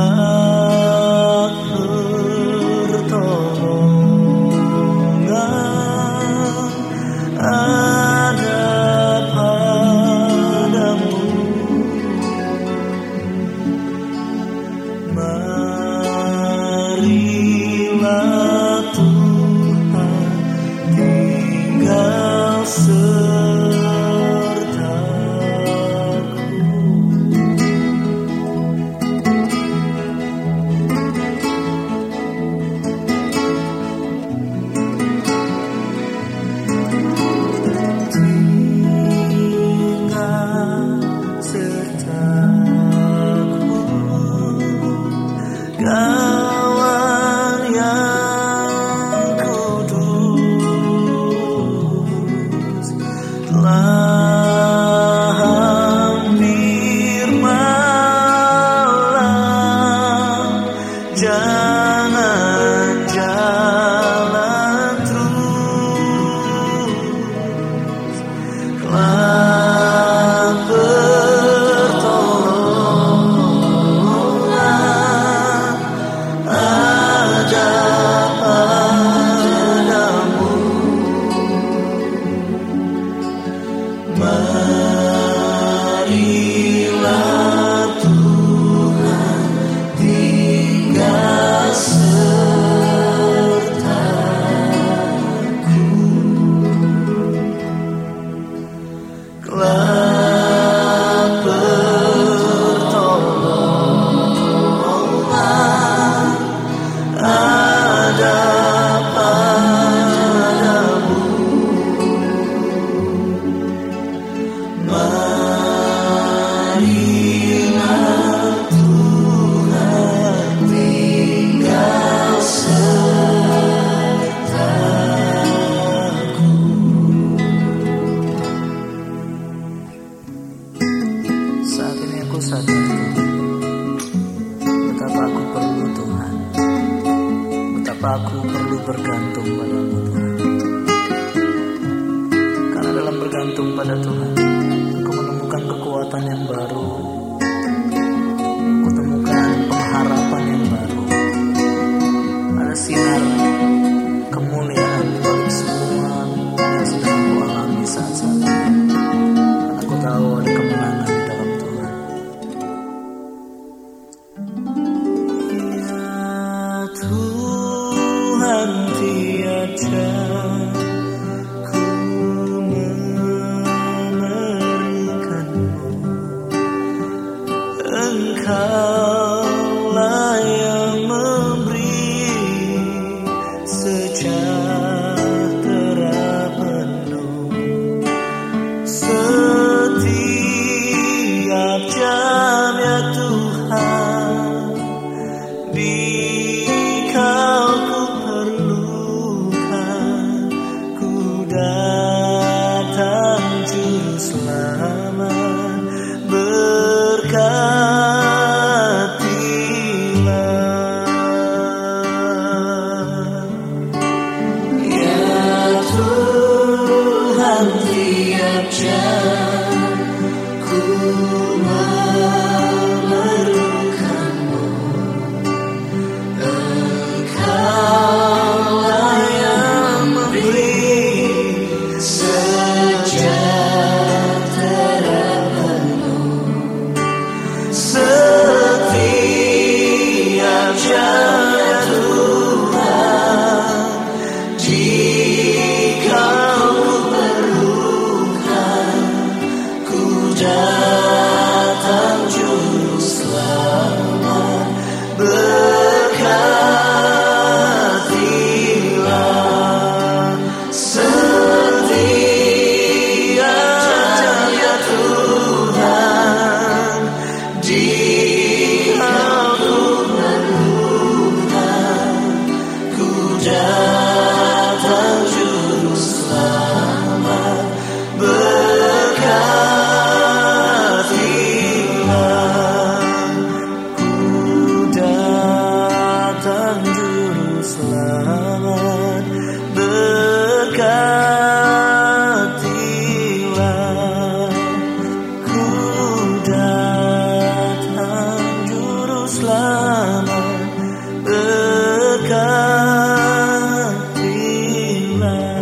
Ah. Awal yang kudus telah hampir malam Jangan jalan terus bergantung pada Tuhan. Karena dalam bergantung pada Tuhan Engkau menemukan kekuatan yang baru. later. love.